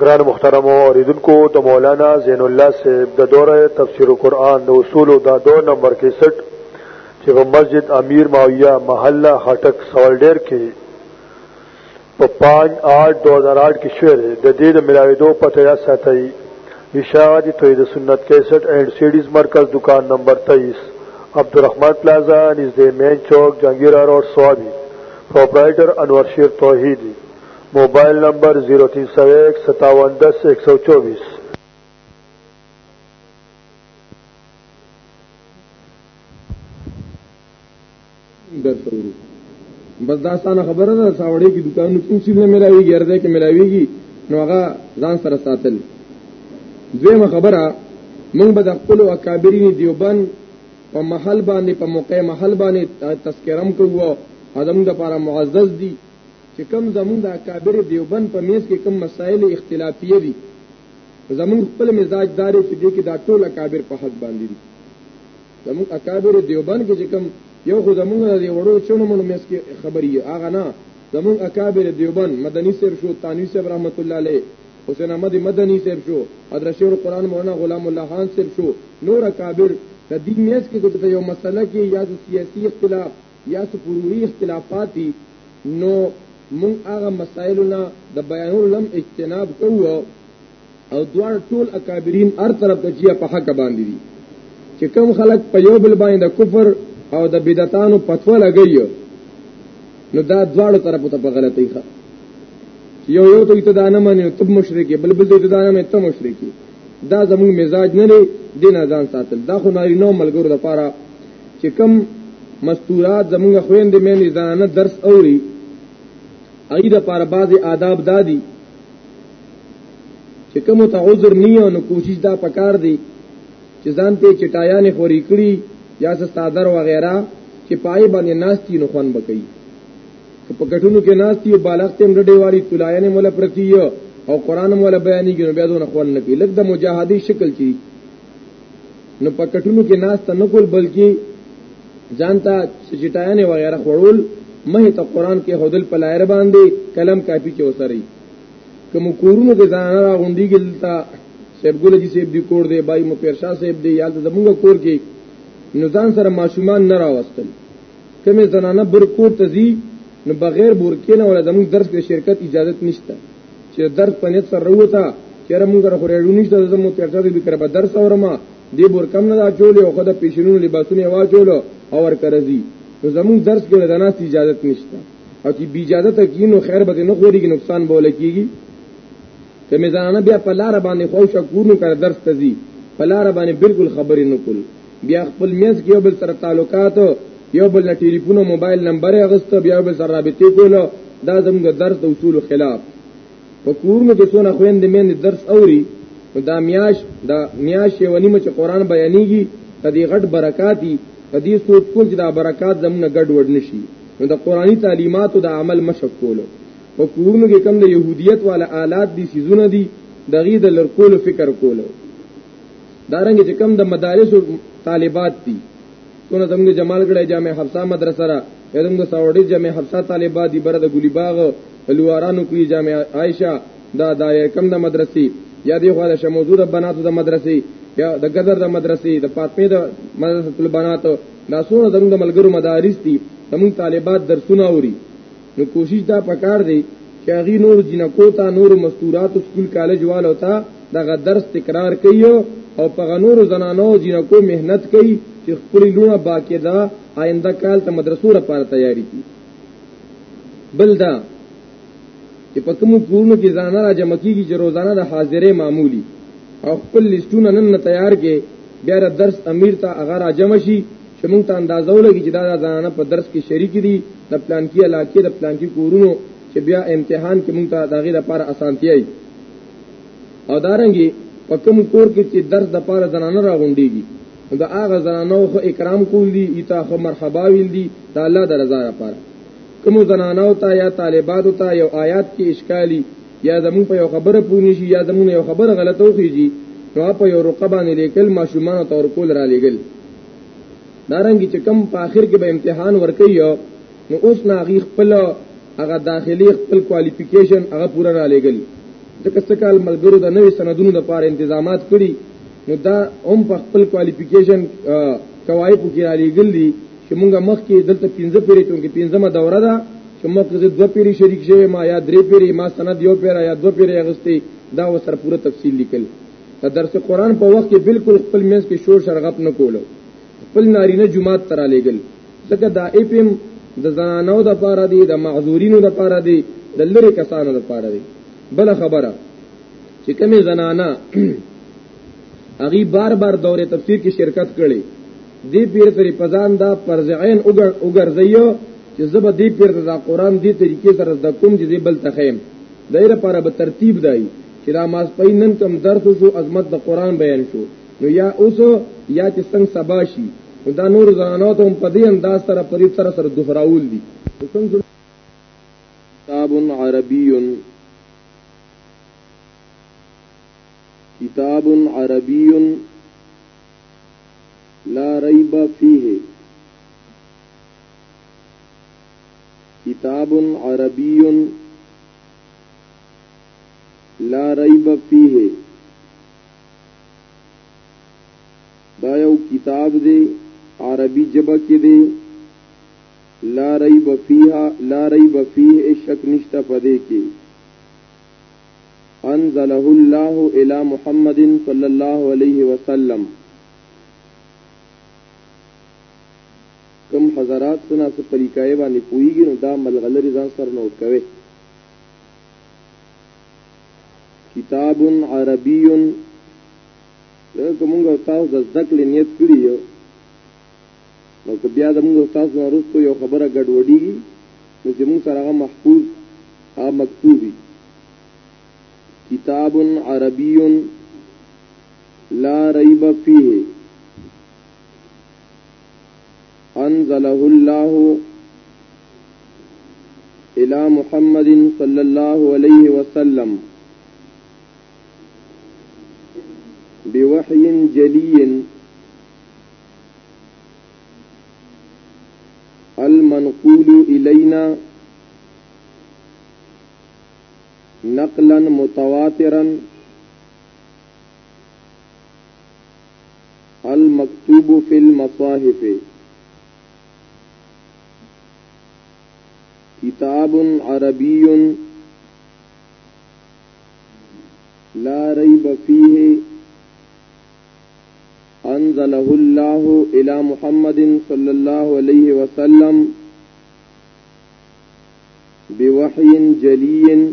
گران محترم اوریدن کو د مولانا زین الله سے د دوره تفسیر قرآن د اصول دا دو نمبر 61 چې په مسجد امیر ماویہ محله خټک سوالډر کې په 5/8/2008 کې شوی دی د دې د ملاویدو پته یا ساتئ اشاعتی توحید سنت 61 اینڈ سیډیز مرکز دکان نمبر 23 عبدالرحمن پلازا نزد مین چوک جنگیرہ روڈ سوابی پروپرائٹر انور شیر توحیدی موبایل نمبر 03015710124 درته ورو بس دا ستانه خبره ده ساوړې کې دکان کوم څه نه ملاوي ګرځي کې ملاويږي نو هغه ځان سره ساتل دویمه خبره موږ به د خپل اکابرین دیوبند په محل باندې په موقع محل باندې تذکرم کوو ادم د لپاره معزز دي چې کم زمون د اکابر دیوبند په میز کې کم مسائل اختلافي دي زمون خپل مزاج داري چې دې کې دا ټول اکابر په حد باندې دي زموږ اکابر دیوبند کې چې کوم یو خو زموږ د وړو چونو مونږ مس کې خبري هغه نه زموږ اکابر دیوبند مدني صاحب شو تانوی صاحب رحمت الله علیه حسین احمد مدني صاحب شو ادرشه القرآن مولانا غلام الله خان صاحب شو نور اکابر د دې میس کې کوته یو مسله کې یا سیاسي اختلاف یا سپوروري اختلافات دي نو مونږ هغه مسایلونه د بیانولم اجتناب کوو او دوار ټول اکابرین هر طرف ته جیا په حق باندې دي چې کم خلک په یو بل باندې د کفر او د بدعتانو پتو لګي نو دا دوار طرف ته په غلطی ښه یو یو ته ته دانه منه تب مشرکی بل بل ته دانه منه ته مشرکی دا زموږ مزاج نه لري دین ازان ساتل دا خو ناری نو ملګرو د پاره چې کم مستورات زموږ خويندې مې نه زنانه درس اوري اې د پاره بعضي آداب دادي چې کوم ته عذر نه یو نو کوشش دا پکار دی چې ځان ته چټایانه خوري کړی یا سستادر و غیره چې پای باندې ناشتي نو خوان بکئی که په کټونو کې ناشتي او بالغ تیم ډډې والی تلاینه مولا پرتی او قران مولا بیانې کې نو بیا دونه خوان نه کی لګ د مجاهدی شکل چی نو په کټونو کې ناشته نه کول بلکې ځانتا چټایانه و غیره خورول مه ته قران کې هودل پلایر باندې قلم کاپی کې وسري کوم کورونو کې ځان را غونډي ګلتا صاحب ګل جی صاحب دی کور دی بای مو پیر شاه صاحب دی یاد زمونږ کور کې نو ځان سره ماشومان نه راوستل کومې زنانه بر کور ته ځي نو بغیر بورکې نه ولا زموږ درس کې شرکت اجازه نشته چې درس په نیت سره وروته چیرې موږ را خورې ډونی ته زمو ترته دې کړه به درس اورما دې بور کم نه چولې او خدای پېښنو لباسونه واچولو او ور کرځي نو زموږ درس کې د ناس اجازه نشته او چې بی اجازه ته کینو خیر به نه خوري کې نقصان به ولکېږي ته مې ځانانه بیا په لار باندې خو شکور نو کړ درس تزي په لار باندې بالکل خبرې نه کول بیا خپل میز کې یو بل سره تعلقات یو بل ټلیفون او موبایل نمبر اغسته بیا بل سره رابطې کولو دا زموږ درس د اصول خلاف په کورونو کې څونه خويندې مې درس اوري نو دا میاش دا میاش یو نیمه چې قران بیانېږي د دې غټ برکاتی د دې سوچ کول چې دا برکات زمونه ګډ وډ نشي نو د قرآني تعلیماتو د عمل مشق کولو په کورونو کې کم د يهودیت والا آلات دي سيزونه دي دغه د لړکولو فکر کولو دارنګ چې کم د مدارس طالبات دي څونه زموږ جمال ګړې جامع حفصه مدرسه را زموږ سعودي جامع حفصه طالبہ دی بر د ګلی باغ لوارانو کوي جامع عائشه دا د کم د مدرسې یا دی خو د شموزو د بناتو د مدرسې یا د ګذر د مدرسې د فاطمه د مدرسې طالبانات دا څونه زموږ د ملګرو مدارس دي زموږ طالبات درسونه اوري نو کوشش دا پکار دی چې هغه نور جنکو ته نور مستورات سکول کالج والو ته دغه درس تکرار کوي او په غنور زنانو جنکو مهنت کوي چې خپل لونه باقی دا آینده کال ته مدرسو لپاره تیاری کی بل دا چې په کوم کورونو کې زنانه را جمع کیږي چې روزانه د حاضرې معمولی او خپل لیستونه نن تیار کې بیا درس امیر ته هغه را جمع شي چې مونږ ته اندازه ولګي چې دا زنانه په درس کې شریک دي د پلان کې علاقې د پلان کې کورونو چې بیا امتحان کې مونږ ته داغه لپاره اسانتیاي او دارنګي په کوم کور کې چې درس د پاره زنانه راغونډيږي دا هغه زنانو خو اکرام کول دي ایتا خو مرحبا ویل دي د الله د رضا لپاره کوم زنانو ته یا طالباتو ته یو آیات کې اشکالی یا زمون په یو خبره پونی شي یا زمون یو خبره غلطه وخیږي نو په یو رقبانه لیکل ماشومان تور کول را لګل دارنګ چې کم په اخر کې به امتحان ورکړي نو اوس نه غي خپل هغه داخلي خپل کوالیفیکیشن هغه پوره را لګلی ځکه څه کال ملګرو د نوې سندونو لپاره تنظیمات کړي نو دا هم په خپل کوالیفیکیشن کوایف کې را لګل دي چې مونږه مخ کې دلته 15 پیری چونکه 15مه دوره ده چې مخ کې دوه پیری شریک شوی ما یا درې پیری ما سند یو پیرا یا دوه پیری اغستی دا وسر پوره تفصیل لیکل د درس قران په وخت کې بالکل خپل منځ کې شور شرغب نه کولو خپل نارینه جماعت ترا لېګل ځکه دا اپم د زنانو د پاره دی د معذورینو د پاره دی د لری کسانو د پاره دی بل خبره چې کومه زنانه اغي بار بار دوره تفسیر کې شرکت کړي دی پیر تری پزان دا پرزعين وګرځيو چې زبر دی پیر دا قران دی طریقې سره د کوم چې بل تخیم دایره لپاره به ترتیب دی چې دا ماس په نن کم درس شو عظمت د قران بیان شو نو یا اوس یا چې څنګه سبا شي دا نور زنانو ته هم په دې انداز سره په دې سره سره دوهراول دي څنګه کتاب عربی کتاب عربی لا ریب فیه کتاب عربی لا ریب فیه دا یو کتاب دی عربی جبه کې دی لا ریب فیها لا ریب فیه شک نشته پدې کې انزله الله الى محمد صلی الله علیه وسلم کم حضرات سنا څه طریقې باندې پویږي نو دا ملغلری ځان سره نوٹ کوي کتاب عربی لکه موږ او تاسو د زده کړې نیت کړی یو نو که بیا د موږ او تاسو نه وروسته یو خبره ګډوډېږي نو چې موږ سره هغه محفوظ هغه مکتوب وي کتاب عربی لا ریب فیه أنزله الله إلى محمد صلى الله عليه وسلم بوحي جلي المنقول إلينا نقلا متواترا المكتوب في المصاحف كتاب عربي لا ريب فيه أنزله الله إلى محمد صلى الله عليه وسلم بوحي جلي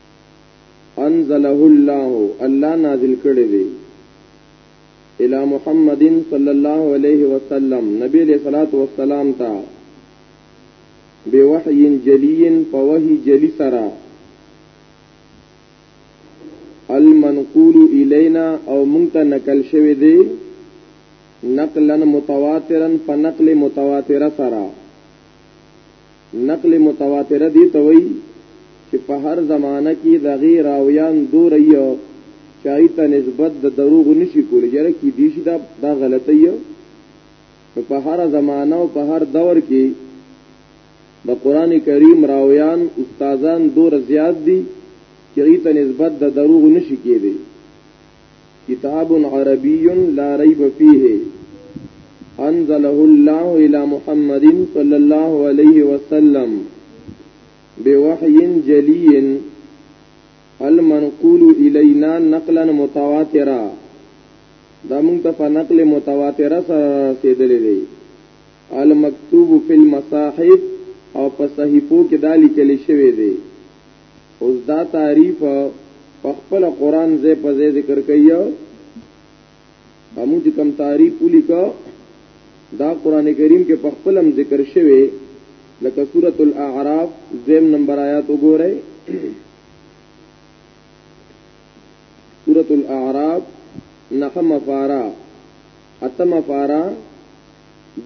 انزله الله الله نازل کړی دی الى محمد صلی الله علیه وسلم نبی علیہ الصلوۃ والسلام تا بوحی جلی فوحی جلی سرا المنقول الینا او مونږ ته نقل شوی دی نقلا متواترا فنقل متواتر سرا نقل متواتره دی ته وایي چې په هر زمانہ کې د غي راویان دوري چای ته نسبت د دروغ نشي کولی یره کې دي شي دا دا غلطي یو په هر زمانہ او په هر دور کې د قران کریم راویان استادان دور زیات دي چې ته نسبت د دروغ نشي کېدی کتاب عربی لا ریب فیه انزله الله الى محمد صلی الله علیه وسلم بوحی جلی المنقول الینا نقلا متواترا دا مونږ ته په نقل متواتره سره رسیدلې دی المکتوب فی المصاحف او په صحیفو کې دا لیکل شوی دی اوس دا تعریف په خپل قران زې په زې ذکر کوي همو چې کم تعریف ولیکا دا قران کریم کې په خپل هم ذکر شوی لکه سورۃ الاعراف زم نمبر آیات وګورئ سورۃ الاعراف نحم فارا اتم فارا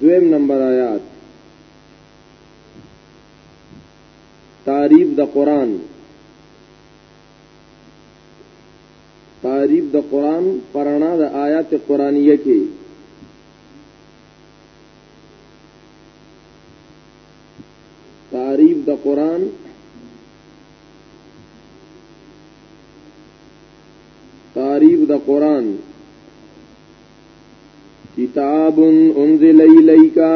دویم نمبر آیات تعریف د قران تعریف د قران پرانا د آیات قرانیه کې تعریف د قران تعریف د قران کتاب انزل الیکا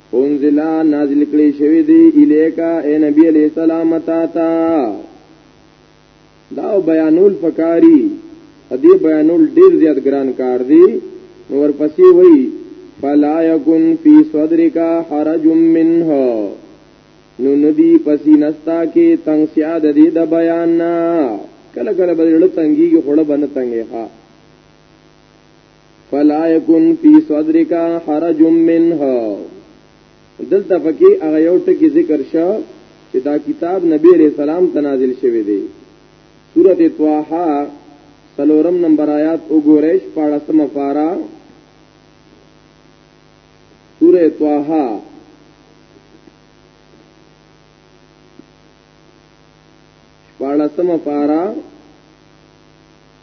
انزلا نازل کړی شوی دی الیکا اے نبی علیہ السلام تا تا دا بیانول پکاري دې بیانول ډیر زیات ګران کار دی نور پسې وای فلا یکن فی صدرک حرج منه نو ندی پسې نستا کې تنگ سیاد دې د بیان نه کله کله بدل تنګي خړه بنه تنګي ها فلا يكن في صدرك حرج منها دلته پکې هغه یو ټکی ذکر شو چې دا کتاب نبی عليه السلام ته نازل شوی دی سورته طه سلورم نمبر آیات وګورئ پاړسم پارا سورہ طه پاړسم پارا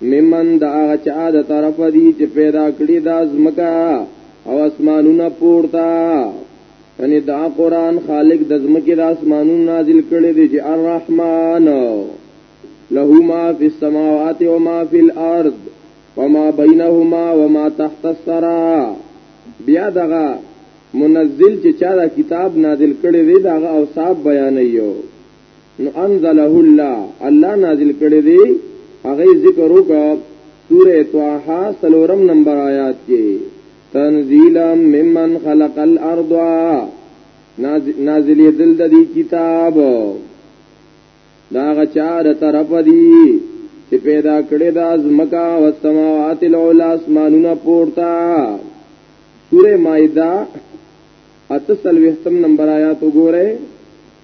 ممن دا هغه چا د طرف دی چې پیدا کړی دا زمکا او اسمانونه پورته یعنی دا قران خالق د زمکې د اسمانونو نازل کړی دی چې الرحمن له ما فی السماوات و ما فی الارض وما بینهما وما تحت الثرى بیا دغه منزل چې چا دا کتاب نازل کړی دی دا اوصاف بیانوي نو انزله الله الله نازل کړی دی هغه ذکر وکا سوره طه سلورم نمبر آیات کې تنزیلا ممن خلق الارض نازلی دل د دې کتاب دا غچار طرف دی چې پیدا کړی د ازمکا او سماوات العلا اسمانونه پورتا سوره مائده اتسل وختم نمبر آیات وګوره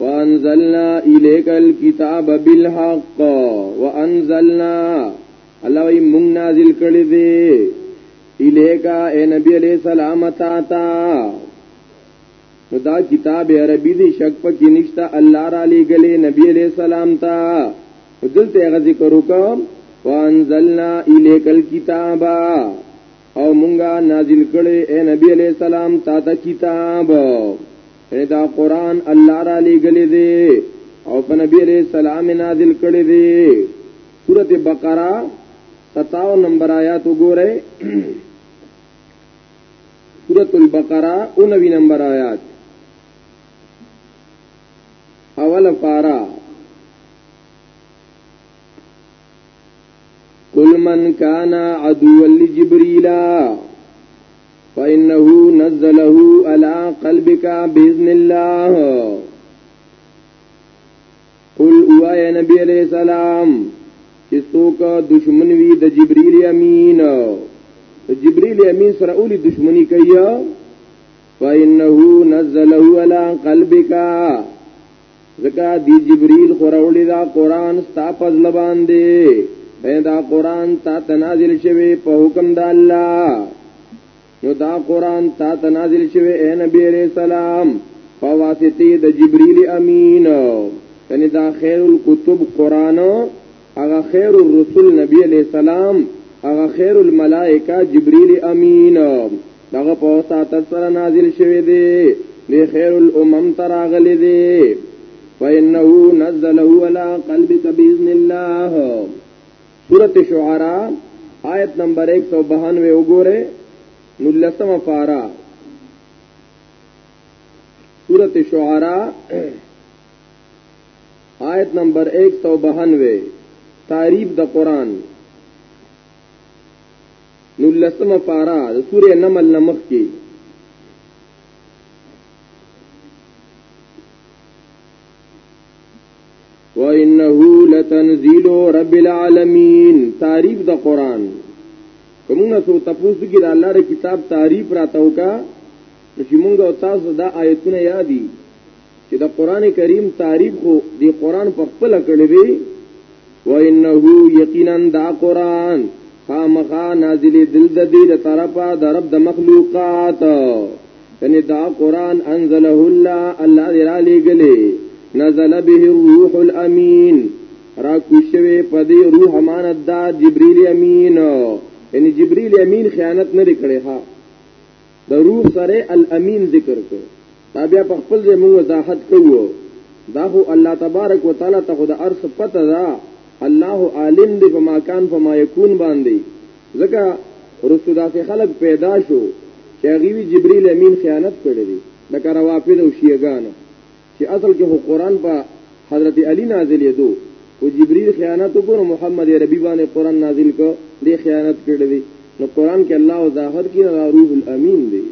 وانزلنا الیک الكتاب بالحق وانزلنا الله وی مونږ نازل کړی دی الیکا اے نبی علیہ السلام تا تا نو دا کتاب عربی دی شک پکې نشته الله را لېګلې نبی علیہ السلام تا دلته غزي کرو کوم وانزلنا الیک الكتابا او مونږه نازل کړي اے نبی علیہ السلام تا ته کتاب یعنی دا قران الله را لګلې دي او په نبی علیہ السلام نازل کړي دي سورۃ بقرہ 57 نمبر آیات وګوره سورۃ البقرہ 19 نمبر آیات اول پارا قل من كان عدو لجبريل فإنه نزله على قلبك بإذن الله قل اوائے نبی علیہ السلام چې څوک دشمن وي د جبريل امين جبريل امين سره اولی دشمنی کوي فإنه نزله على قلبك ځکه دی جبريل خو راوړي دا قران ستا پزله باندې اې دا قران تا تنازل شوی په حکم د الله نو دا قران تا تنازل شوی اے نبی عليه السلام په واسطه د جبريل امين یعنی دا خیر الكتب قران هغه خیر الرسل نبی علیہ السلام هغه خیر الملائکه جبرئیل امین دغه په ساتر سره نازل شوی دی دی خیر الامم تراغلی دی فإنه نزله على قلبك بإذن الله سورة شعراء آیت نمبر 192 وګوره نلسم فارا سورة شعراء آیت نمبر 192 تعریف د قران نو لسمه پارا د سوره نمل نمخ کې وانه لتنزيل رب العالمین تعریف د قران کومه سو تاسو کې د الله د کتاب تعریف راتاو کا چې موږ او تاسو دا آیتونه یادي چې د قران کریم تعریف خو دی قران په خپل کړی دی و انه یقینا دا قران خامخا نازل دل د دې د طرفه د رب د مخلوقات یعنی دا قران انزله الله الله دې را لګلې نزل به الروح الامین را کوشوي په دې روح امانت دا جبرئیل امین یعنی جبرئیل امین خیانت نه کړي ها د روح سره الامین ذکر کو دا بیا په خپل ځای موږ وضاحت کوو دا هو الله تبارک وتعالى ته د ارث پته دا الله عالم دی په ماکان په ما یکون باندې ځکه رسول داسې خلق پیدا شو چې غوی جبرئیل امین خیانت کړی دی د کروافد او شیعاګانو چې اصل کې هو قران په حضرت علی نازل یدو او جبرئیل خیانت وکړو محمد عربي باندې قران نازل کو دې خیانت کړې دي نو قران کې الله ظاهر کې روح الامین دی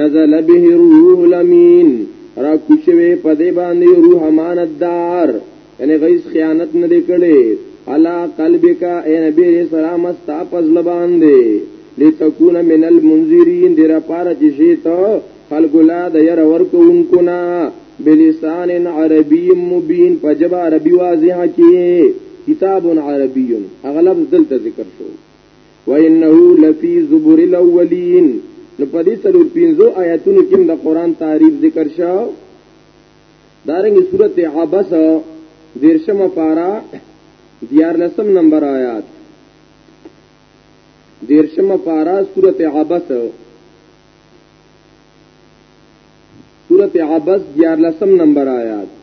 نزل به روح الامین را کوشوي په دې باندې روح امانتدار یعنی غیس خیانت نه دی کړي علا قلبک اے نبی علیہ السلام استا پس لبان دی لتكون من المنذرین دیر پار چې شی ته خلق لا د ير ورکوونکو نا بلسان عربی مبین پجب عربی واضحه کې کتاب عربی اغلب دلته ذکر شو وانه لفی زبر الاولین نو پدې تلو پینزو آیاتونو کې د قران تعریف ذکر شاو دارنګ صورت عبس دیرشم پارا دیار لسم نمبر آیات دیرشم پارا صورت عبس صورت عبس دیار لسم نمبر آیات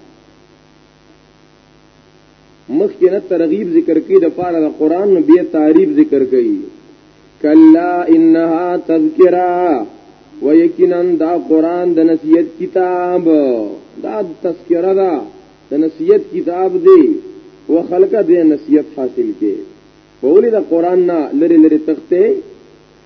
مخکې نه ترغیب ذکر کړي د پاره د قران نو بیا تعریف ذکر کړي کلا انها تذکرہ و یقینا دا قران د نصیحت کتاب دا تذکرہ دا د نصیحت کتاب دی و خلق د نصیحت حاصل کې په ولې د قران نه لری لری تخته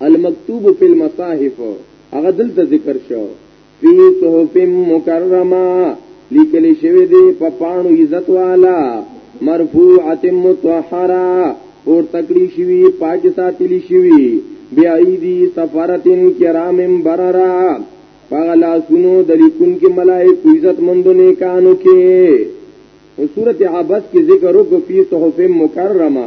المکتوب فی المصاحف هغه دلته ذکر شو فی صحف مکرمه لیکل شوی دی په پانو عزت والا مرفوعه متطهره اور تکړی شوی پاک ساتلی شوی بیا ایدی سفارتن کرام بررا فغلا سنو دلیکون کی ملائک عزت مندو نیکانو کی او صورت عباس کی ذکر رکو فی صحف مکرمہ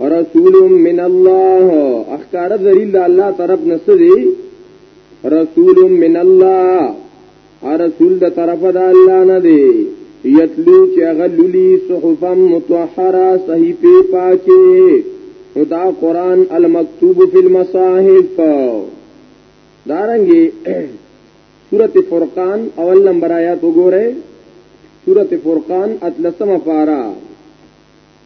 رسول من الله اخکار ذلیل الله طرف نسدی رسول من الله رسول د طرف د الله نه دی یتلو چې غللی صحفا مطهره صحیفه پاکه خدا قران المکتوب فی المصاحف دارنګي سورت فرقان اول نمبر آیات وګوره سورت فرقان اتلسمه پارا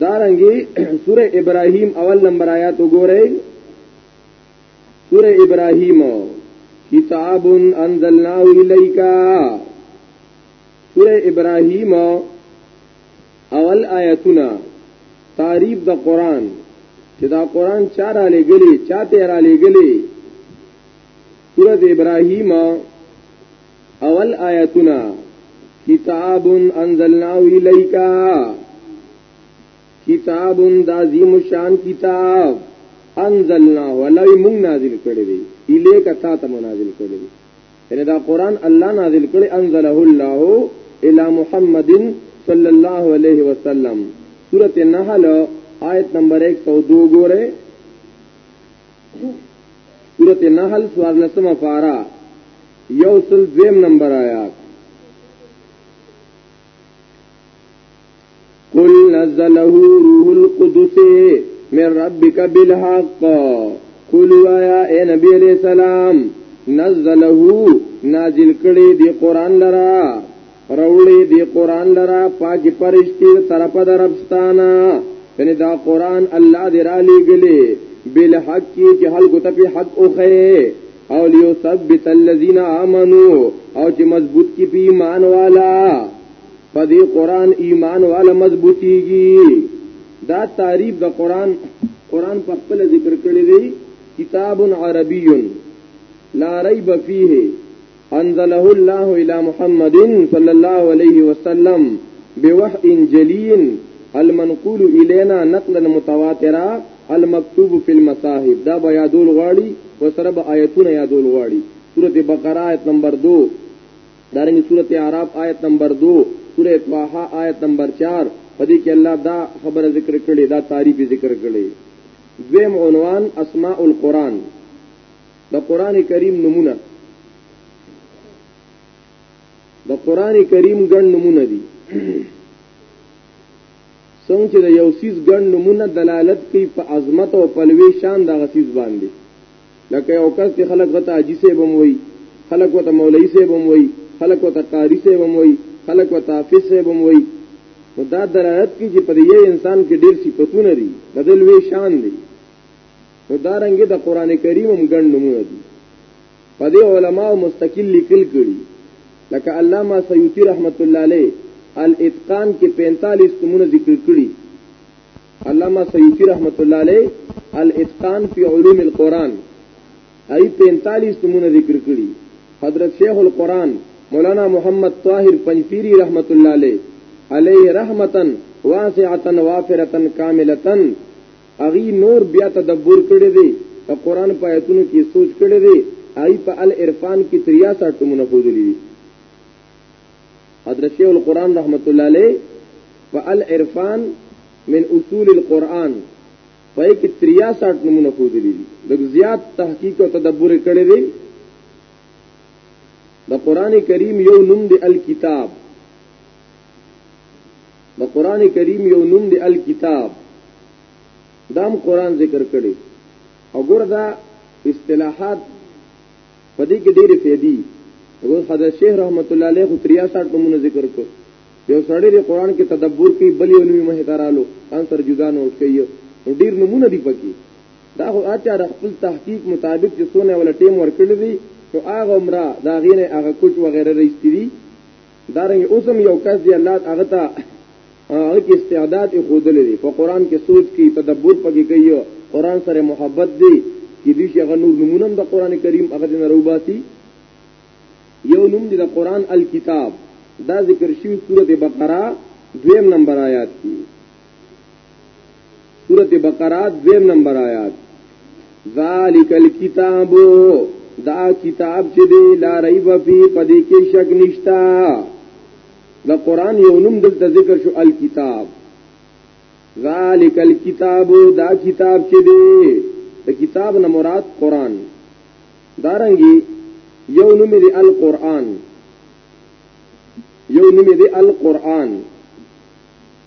دارنګي سوره ابراهيم اول نمبر آیات وګورئ سوره ابراهيم کتاب انزلناه اليك سوره ابراهيم اول آیاتونه تعریف د قران چې دا قران چا را لګلی چا ته را لګلی سوره ابراهيم اول آیتونه کتاب انزلناه الیک کتاب د عظیم شان کتاب انزلناه ولای مون نازل کړی دی الیک تا ته نازل کړی دی یعنی دا قران الله نازل کړی انزله الله الی محمد صلی الله علیه وسلم سورۃ النحل آیت نمبر 102 ګوره سورت نحل سوار لسم فارا یو سل دویم نمبر آیات قل نزله روح القدس من ربك بالحق قل وایا اے نبی علیہ السلام نزله نازل کړي دی قران لرا روړی دی قران لرا پاک پرشتي طرف دربستانا یعنی دا قران الله دی را لګلی بل حق کی چې خلق ته په حق اوخه او لیو ثبت الذین آمنو او چې مضبوط کی په ایمان والا په دې قران ایمان والا مضبوطیږي دا تعریف د قران قران په خپل ذکر کړی دی کتاب عربی لا ریب فیه انزله الله الى محمد صلى الله عليه وسلم بوحي جلي المنقول الينا نقلا متواترا المكتوب في المصاحف دا به یادول غواړي او سره به آیتونه یادول غواړي سورته بقره آیت نمبر 2 دارنګ سورته اعراف آیت نمبر 2 سورته طه آیت نمبر 4 پدې کې الله دا خبره ذکر کړې دا تعریف ذکر کړې دویم عنوان اسماء القرآن د قران کریم نمونه د قران کریم ګڼ نمونه دي څنګه چې د یو سیس ګڼ نمونه دلالت کوي په عظمت او په لوی شان د غسیس باندې لکه یو کس چې خلک غته حاجی سه بم وای خلک وته مولوی سه بم وای خلک وته قاری سه بم وای خلک وته حافظ سه بم وای نو دا دلالت کوي چې پر یو انسان کې ډېر صفاتونه دي بدل وی شان دي خو دا رنګ د قران کریم هم ګڼ نمونه دي په دې علما مستقل لیکل کړي لکه علامه سیوطی رحمت الله علیه الاتقان کې 45 تمونه ذکر کړي علامه سیوطی رحمت الله علیه الاتقان فی علوم القرآن ای 45 تمونه ذکر کړي حضرت شیخ القرآن مولانا محمد طاهر پنځپيري رحمت الله علیه علیه رحمتن واسعتن وافرتن کاملتن هغه نور بیا تدبر کړی دی د قران په آیتونو کې سوچ کړی دی آی په العرفان کې 63 ټمونه خوذلی دي حضرت شیخ القران رحمت الله علیه په العرفان من اصول القران په کې 63 نمونه خوذلی دي د زیات تحقیق او تدبر کړی دی د قران کریم یو نوم دی الکتاب د قران کریم یو نوم دی الکتاب دام قران ذکر کړي او ګوردا اصطلاحات پدې کې ډېرې فېدی وګور حضرت شیخ رحمت الله علیه 63 نمونه ذکر کړ یو سړی دی قران کې تدبر کوي بل یو نومي مهترالو ان سر جدا نوٹ کوي نو ډېر نمونه دی پکې دا خو اچا د خپل تحقیق مطابق چې سونه ولا ټیم ورکړي دي نو هغه عمره دا غینه هغه کوچ وغیرہ رښتې دي دارنګ اوسم یو کس دی الله هغه ته هغه کې استعداد یې خودلې دی په قران کې سوچ کی تدبر پکې کوي قران سره محبت دی کې دې شي هغه نور نمونه د قران کریم هغه نه روباسي یو نوم دی د قران الکتاب دا ذکر شوی سورته بقره دویم نمبر آیات کې سورت بقرات دویم نمبر آیات ذالک الكتاب دا کتاب چې دی لا ریب فی پدې کې شک نشتا دا قران یو نوم دلته ذکر شو الکتاب ذالک الكتاب دا کتاب چې دی دا کتاب نه مراد قران دارنګي یو نوم دی القران یو نوم دی القران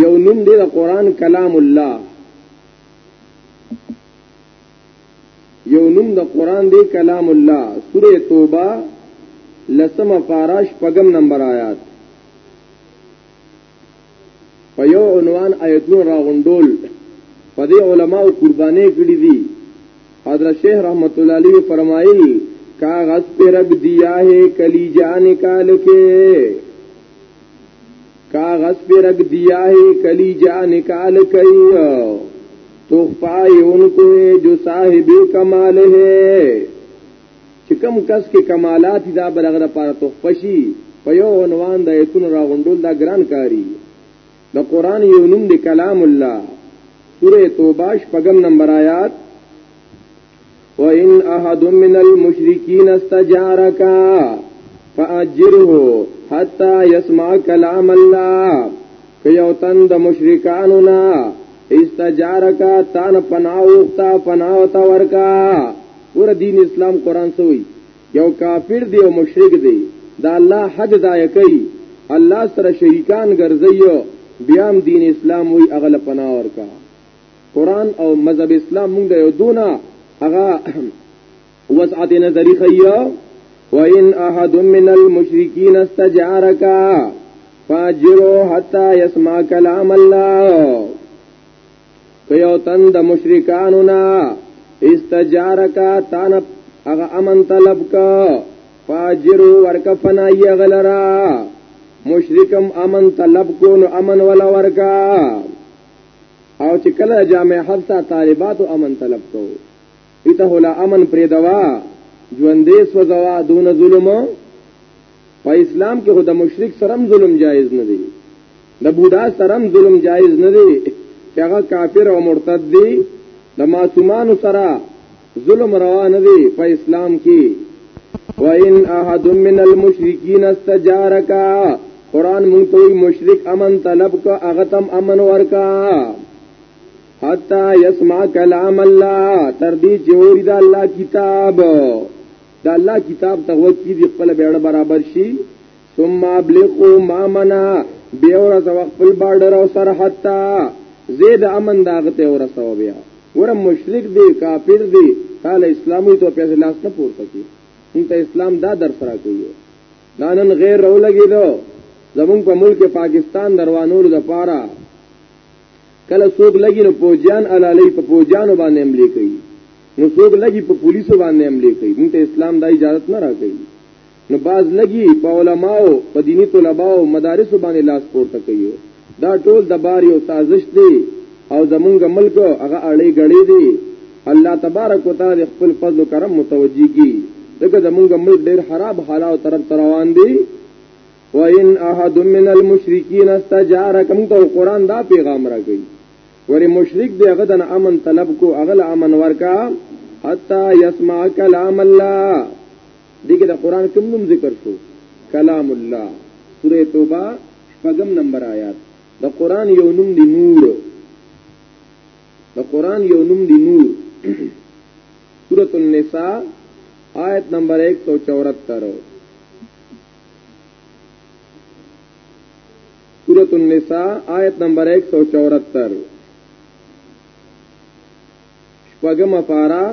یو نوم دی د قران کلام الله یو نوم د قران دی کلام الله سوره توبه لسم فاراش پغم نمبر آیات په یو عنوان آیتونو راغونډول په دې علماو قربانې کړې دي حضرت شیخ رحمت الله علیه فرمایلی کاغذ پر رب دیا ہے کلی جان کال کے کاغذ پہ رکھ دیا ہے کلی جا نکال کئی تحفہ ان کو ہے جو صاحب کمال ہے چې کم کس کې کمالات دا بلغه لپاره تحفه شي په یو عنوان د ایتونو راغونډول دا ګران کاری د قران یو نوم دی کلام الله سوره توبه شپږم نمبر آیات وان احد من المشرکین استجارک فاجره حتا يسمع كلام الله که یو تن د مشرکانو نه استجارک تان پناوختا پناوتا ورکا ور دین اسلام قران سوی یو کافر دی او مشرک دی دا الله حد ضایع کوي الله سره شریکان ګرځي بیا هم دین اسلام وی اغل پناه ورکا قران او مذهب اسلام مونږ یو دونه هغه وسعت نظری خیا وان احد من المشرکین استجارک فاجرو حتا يسمع كلام الله کيو تن د مشرکانو نا استجارک تان اغه امن طلب کا فاجرو ورک فنا یغلرا مشرکم امن طلب کو نو امن ولا ورکا او چې کله جامع حبسه طالبات او امن طلب کو ایته ولا امن پرې دوا ژوندې سوزوا دون ظلم په اسلام کې خو د مشرک سره ظلم جایز نه دی د بوډا سره ظلم جایز نه دی چې هغه کافر او مرتد دی د معصومانو سره ظلم روا نه دی په اسلام کې وان احد من المشرکین استجارک قران مون ته مشرک امن طلب کا اغتم امن ورکا حتا يسمع كلام الله تر دې چې اوري دا الله کتاب دا الله کتاب ته وکی دی خپل بیړه برابر شي ثم ابلغوا ما منا بیا ورته خپل بارډر او سرحد ته زید امن داغه ته ورسو بیا ور مشرک دی کافر دی قال اسلامي ته پیسې لاس نه پورته کی انت اسلام دا در سره کوي دانن غیر رو لګی دو زمون په ملک پاکستان دروانول د پاره کله څوک لګی نو پوجان علالې په پوجانو باندې عملي کوي نو څوک لګي په پولیسو باندې عملي کوي موږ ته اسلام دا اجازه نه راکوي نو باز لګي په علماو په دینی طلباو مدارس باندې لاس پورته کوي دا ټول د بار یو سازش دی او زمونږ ملک هغه اړې غړې دی الله تبارک وتعالى خپل فضل کرم متوجي کی دغه زمونږ ملک ډیر خراب حالات طرف روان دی وان احد من المشرکین استجارکم تو قران دا پیغام راګي وری مشرک دی هغه د امن طلب کو هغه امن ورکا حتا يسمع كلام الله دې کې د قران کوم نوم ذکر شو کلام الله سوره توبه شپږم نمبر آیات د قران یو نوم دی نور د قران یو نوم دی نور سوره النساء آیت نمبر 174 سورة النساء آیت نمبر 174 شپږمه پارا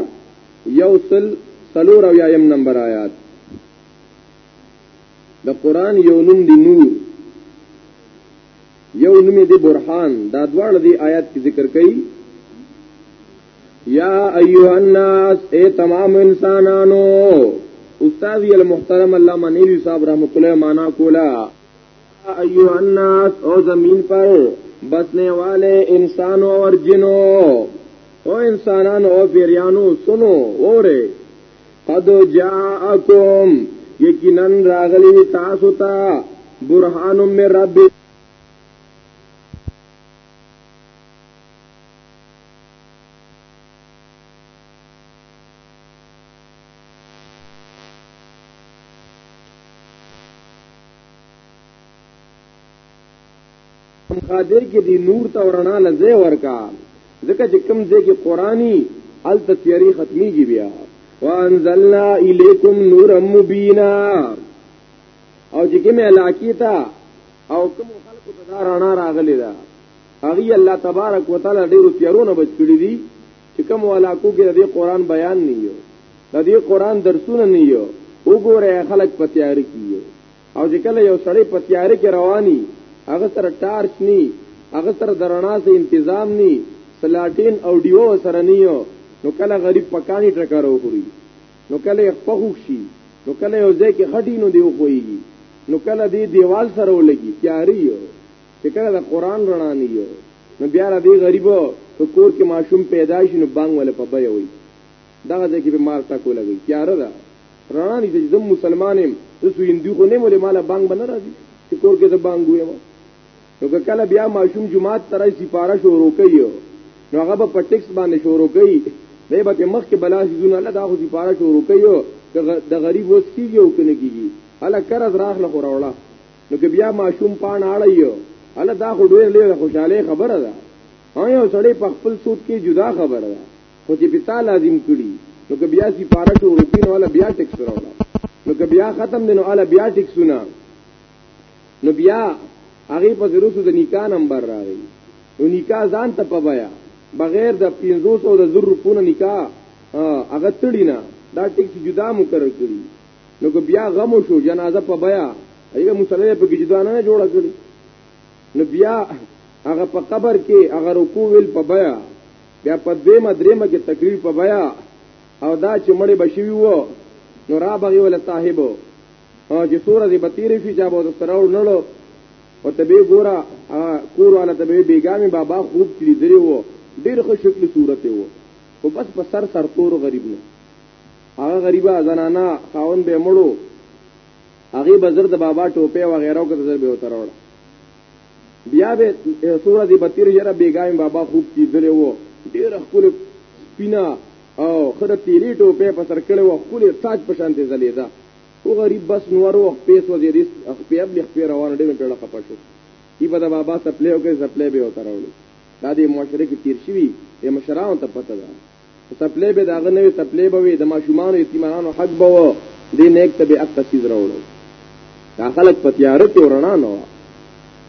یو سل سلور او یایم نمبر آیات د قران یو نوم دی نور یو نوم دی برهان دا دواړه دی آیات کې ذکر کړي یا ایها الناس اے تمام انسانانو استاد المحترم علامہ نیلی صاحب رحمۃ اللہ معنا کولا ایو الناس او زمین پر بسنے والے انسانو اور جنو او انسانانو او پیریانو سنو اورے قد جاءکم یقینا راغلی تاسو ته برهان من ربی کوم خاطر کې دی نور ته ورنا لځه ورکا ځکه چې کوم ځای کې قرآني ال تیاری ختميږي بیا وانزلنا الیکم نورا مبینا او چې کوم علاقې ته او کوم خلکو ته دا رڼا راغلي ده هغه الله تبارک وتعالى ډیرو تیارونه بچ کړی دي چې کوم علاقو کې د دې قران بیان نه یو د دې قران درسونه نه یو وګوره خلک په تیار کیو او چې کله یو سړی په تیار کې رواني هغه سره ټارچ ني هغه سره درنا سه تنظیم ني سلاټین او ډیو سره نه یو نو کله غریب پکانی ټکر وخوري نو کله خپخوک شي نو کله یو ځای کې خټی نو دی وخويږي نو کله دی دیوال سره ولګي تیاری یو چې کله د قران رڼا نه یو نو بیا را دی غریبو که کور کې ماشوم پیدا شي نو بانګ ول په بیا وي دا ځکه به مار ټکو لګي تیار ده رڼا دي چې زم مسلمانم زه سو هندو خو نه مولې مال بانګ بنه راځي چې کور کې زه بانګ ویم نو که کله بیا ماشوم جمعات ترې سپاره شروع کوي نو هغه په ټیکس باندې شروع کوي دی به مخ کې بلا سيزونه الله دا خو سپاره شروع کوي د غریب وس کیږي او کنه کیږي هله کرز راخله خو راوړه نو که بیا ماشوم پان اړایو اله دا خو ډیر لوی خوشاله خبره ده او یو سړی په خپل سود کې جدا خبره ده خو چې پتا لازم کړي نو که بیا سی پارا شو روپین والا بیا ټیکس راوړه نو که بیا ختم دینو اله بیا ټیکسونه نو بیا هغه په زروسو د نکاح نمبر راغی نو نکاح ځان ته پبایا بغیر د 500 د زر روپونه نکاح هغه تړینا دا ټیکس جدا مقرر کړی نو که بیا غم شو جنازه په بیا هغه مصلی په کې جدا نه جوړ کړي نو بیا هغه په قبر کې هغه رکوع ویل په بیا بیا په دې مدرمه کې تقریر په بیا او دا چې مړې بشوي وو نو را بغي ول صاحب او چې سورہ دې بتیر شي چې ابو سراو نړو او ته به ګورا کور والا ته به بیګامي بابا خوب کړی درې وو ډېر ښه شکل صورت وو او بس په سر سر تور غریب نه هغه غریبه زنانا خاون به مړو هغه بزر د بابا ټوپه و غیره او کتر به وتروړ بیا به سوره دی بتیر یره بیګایم بابا خوب کی دلی وو ډیر خپل سپینا او خره تیلی ټوپه په سر کړه و خپل تاج په شان دی زلیدا او غریب بس نور او پیس و دی ریس خپل لخ پیر روان ډیر په لخ پښو ای په بابا سپلیو کې سپلی به وتروړ دا دی مشرک تیر شوی د مشراو ته پته ده تپلې به داغه نوې تپلې به وي د ماشومان یتیمانو حق به و دې نیک ته به اق تسیز راوړو دا خلک په تیار کې ورنا نو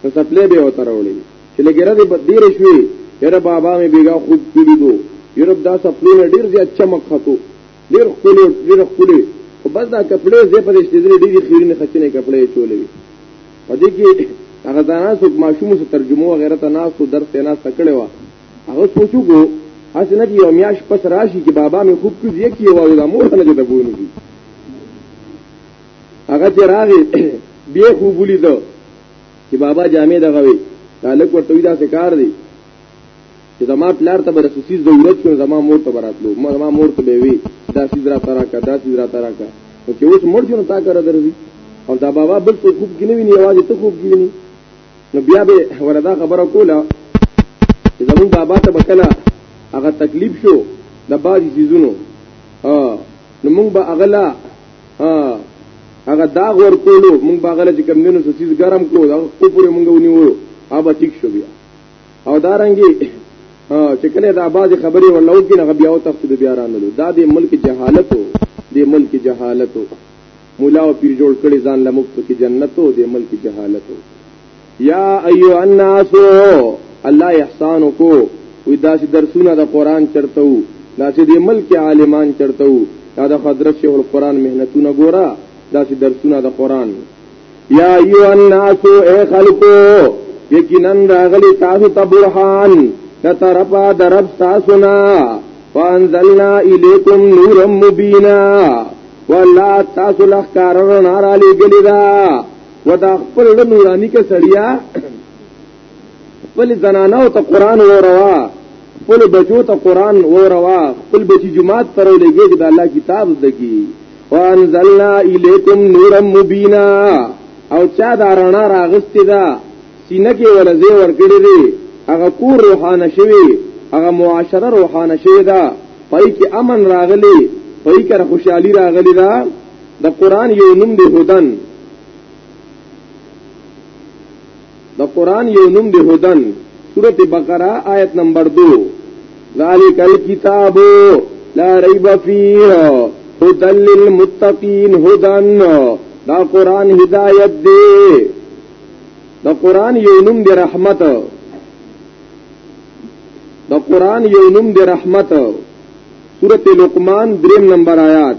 نو تپلې به وته راوړي چې لګره دې بدیر شوي یره بابا مې بیګا خوب کړی دو یره دا سپلونه ډیر زیات چمک خطو ډیر خپل ډیر خپل خو بس دا کپڑے زې په دې چې دې ډېری خیرونه خچنه کپڑے چولې وي په دې کې هغه ځانه څوک ماشوم سره ترجمه وغیرہ ته ناس او درس نه تکړه و هغه سوچو کو هڅه نه کیو میاش پس راشي چې بابا مې خوب کې یې کیو او دا مور نه جوړه بونه دي هغه چې راغی بیا خوب ولیدو چې بابا جامې دغه وی تعلق ورته دا څه کار دی چې زما پلار ته به رسوسي ضرورت شو زما مور ته براتلو زما مور ته به وی دا سیدرا ترا کا دا سیدرا ترا کا او چې اوس مړ شو نو تا کار درځي او دا بابا بل څه خوب کې نه ویني आवाज ته خوب کې ویني نو بیا به وردا خبره کوله چې زمون بابا ته بکله هغه تکلیف شو د بازي سيزونو نو مونږ به اغلا هغه داغ ور کولو مونږ به اغلا چې کم دینو سیز ګرم کو دا کو پورې مونږ ونیو هغه ټیک شو بیا او دارنګي چې کله دا بازي خبرې ورلو کې نه بیا او تفصیل بیا رانلو دا د ملک جهالت دی ملک جهالت مولا او پیر جوړ کړي ځان له مفت کې جنت او د ملک جهالت یا ایو الناس الله احسان کو وی دا چې درسونه د قران چرته وو دا چې د ملک عالمان چرته وو دا د حضرت شیخ القران مهنتونه ګورا دا چې درسونه د قران یا ایو الناس اے خلقو یقینا راغلی تاسو ته برهان د طرفا درب تاسو نه فانزلنا الیکم نورا مبینا والله تاسو لخ کارونه نارا لګلی دا ودا خپل نورانی کې سړیا خپل زنانو ته قران وروا خپل بچو ته قران وروا خپل بچی جمعات پر لګي د الله کتاب دکی وانزلنا الیکم نورا مبینا او چا دا رڼا راغستی دا سینه کې ولزه ورګړي دي هغه کور روحانه شوی هغه معاشره روحانه شوی دا پای کې امن راغلی پای کې خوشحالي راغلی دا د قران یو نوم دی هدن د قران یو نوم دی هدن سورته بقره آیت نمبر 2 ذالک الکتاب لا ریب فیه هدن للمتقین هدن دا قران هدایت دی د قران یو نوم دی رحمت د قران یو نوم دی رحمت سورته لقمان دریم نمبر آیات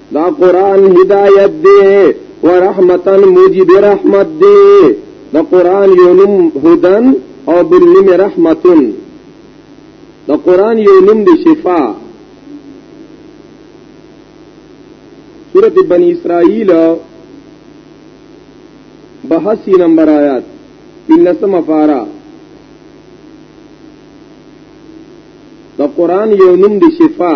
دا قران هدایت دی ورحمتا موجب رحمت دی دا قران یو نوم هدن او بل نوم رحمتن دا قران یو نوم دی شفا سورت بنی اسرائیل بحثی نمبر آیات پنسم افارا دا قرآن یو نم دی شفا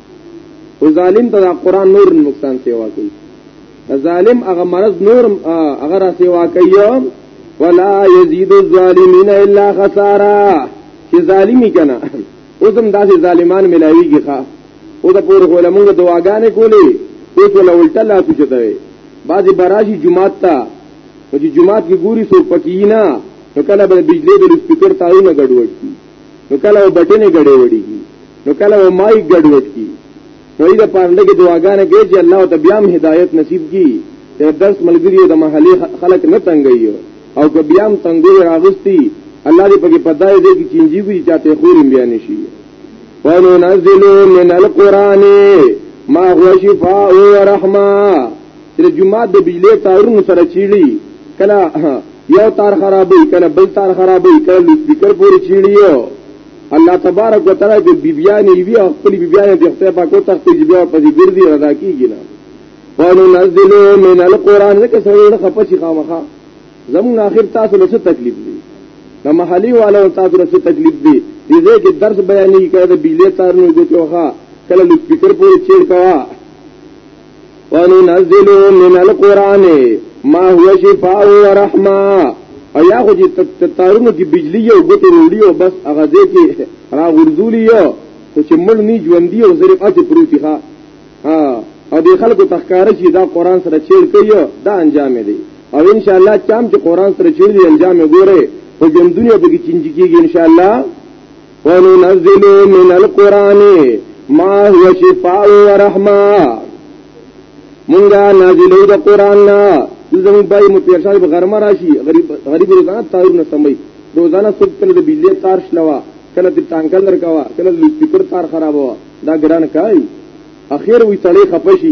او ظالم ته دا قران نور نقصان سیوا کوي ظالم هغه مرض نور هغه را سیوا کوي ولا یزيد الظالمین الا خسارا چې ظالمی کنا اوس هم داسې ظالمان ملاویږي ښا او د پور علماء دعاګانې کولې اوس ولا الټا لا سوچته وي بعضی براشي جمعات ته چې جمعات کې ګوري سو پکې نه نو کله به بجلی د سپیکر تارونه ګډوډ کی نو کله او بټنې ګډې وډې کی نو کله او مای ګډ وډ کی په دې پاندې کې دعاګانې کوي چې الله ته بیا هم هدایت نصیب کی چې درس ملګری د محلي خلک نه تنګي او که بیا هم تنګي راغستی الله دې پکې پدای دې کې چینجی وی چاته خورم بیا نشي وننزل من القران ما هو شفاء ورحمه چې د جماعت د بجلی تارونو سره چیړي کله یو تار خرابوي کله بل تار خرابوي کله لوسپیکر پورې چیړي الله تبارک وتعالى د بیبیانې وی او خپل بیبیانې د خپل پاکو تخت چې بیا په دې ګرځي رضا کیږي نه وننزل من القران لکه سره خپه شي خامخا زمون اخر تاسو له څه تکلیف دی نو محلي والو تاسو له څه تکلیف دی دې کې درس بیانې کړه د بیلې تارونو دې توخه کله لوسپیکر پورې چیړ کوا وننزل من القران ما هو شفاء ورحمه او یا خو چې تارونو کې بجلی او ګوتې وړي او بس هغه دې کې را غرزولي یو خو چې مړ نه ژوندۍ او زری اته پروتي ها او دې خلکو تخکار شي دا قران سره چیل کوي دا انجام دی او ان شاء الله چام چې قران سره چیل دی انجام ګوره په ژوندونی به کې چنجي کېږي ان شاء الله وننزل من القرآن ما هو شفاء ورحمه مونږه نازلو د قران نه زموږ بای مو پیر شاله غرمه راشي غریب غریب روزانه تایر نه سمي روزانه څوک کله د بجلی تار شلوا کله د ټانکل درکوا کله د سپیکر تار خرابوا دا ګران کای اخیر وی تړې خپشي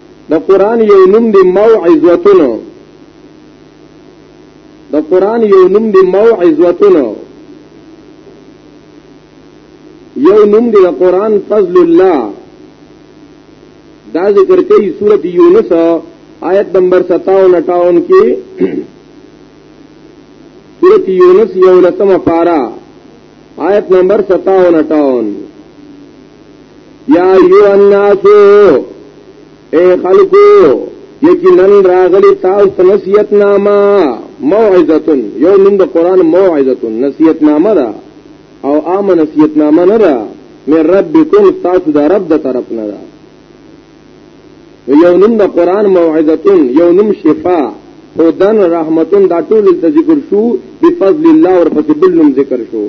د قران یو نوم دی موعظتون د قران یو نوم دی موعظتون یو نوم دی د قران فضل الله دا ذکر کوي سورۃ یونس آیت نمبر 57 58 کې سورۃ یونس یو لسمه پارا آیت نمبر 57 58 یا ایو الناس اے خلقو یقینا راغلی تاسو نصیحت نامه موعظه یو نوم د قران موعظه نصیحت نامه ده او عام نصیحت نامه نه ده مې ربکم تاسو د رب د طرف نه ده یو نوم د قران موعظتون یو نوم شفا هدن رحمتون دا ټول د ذکر شو بفضل الله اور پس بل نوم ذکر شو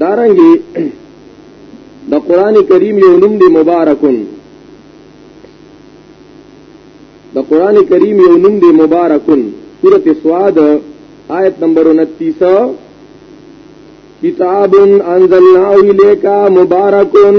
دارنګي د قران کریم یو نوم دی مبارکون د قران کریم یو نوم دی مبارکون سورۃ سواد آیت نمبر 29 کتاب انزلناه الیک مبارکون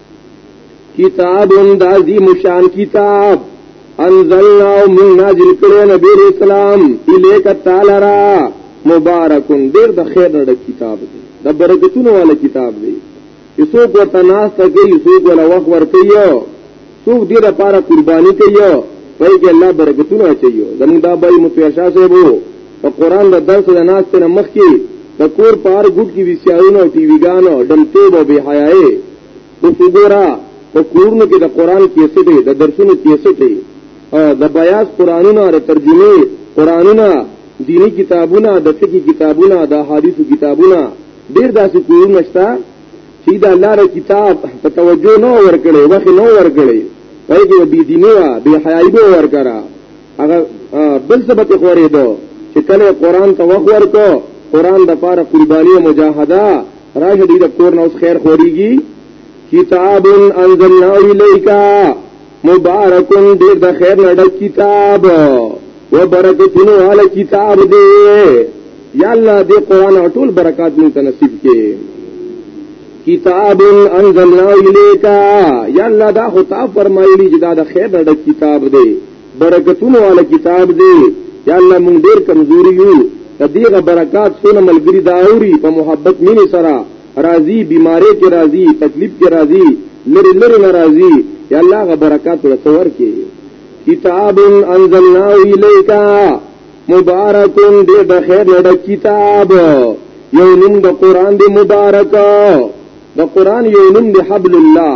کتاب د عظیم شان کتاب انزلنا من نازل کړو نبی اسلام الیک تعالی را مبارکون ډیر د خیر د کتاب دی د برکتونو والا کتاب دی یسو کو تناس ته کوي یسو کو له وخت ور کوي څوک دې لپاره قرباني کوي پای کې الله برکتونه اچي زموږ دا بای متیشا سه وو په قران د درس د ناس ته مخ کې د کور په هر ګډ کې وسیاونو او ټي وی ګانو دمتوب او بهایې د صدورا په کورونو کې د قران کیسټ د درسونو کیسټ او د بیاض قرانونو او ترجمه قرانونو دینی کتابونه د فقہی کتابونه د حدیثو کتابونه ډیر داسې کورونه شته چې دا الله ر کتاب په توجه نه ورکړي وخت نه ورکړي پرګه بی دیني وا بی حیايي ورکړه هغه بل څه به خورې دو چې کله قران ته وخت ورکو قران د پاره قرباني او مجاهده راشه دې د کور نه اوس خیر خوريږي کتاب انزلنا الیک مبارک دې د خیر نه ډک کتاب و برکتونو علی کتاب دې یا الله دې قران ټول برکات مون ته نصیب کړي کتاب انزلنا الیک یا الله دا خطاب فرمایلی چې دا د خیر نه ډک کتاب دې برکتونه والا کتاب دی یا الله مونږ ډیر کمزوري یو کدیغه برکات سونه ملګری دا اوري په محبت مینه سره راضی بیماری کې راضی تکلیف کې راضی لری لری ناراضی یا الله غ برکات له تور کې کتاب انزلنا الیک مبارک دې د خیر له کتاب یو نوم د قران دی مبارک د قران یو نوم دی حبل الله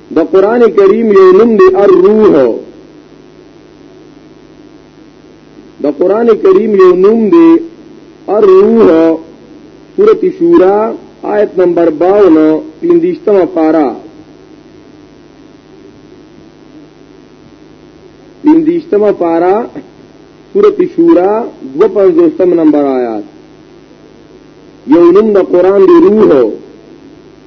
د قران کریم یو نوم دی الروح د قران کریم یو نوم دی الروح سورۃ شورا آیت نمبر 52 پیندشتمه پارا پیندشتمه پارا سورۃ شورا 250 نمبر آیات یو نوم د قران دی روح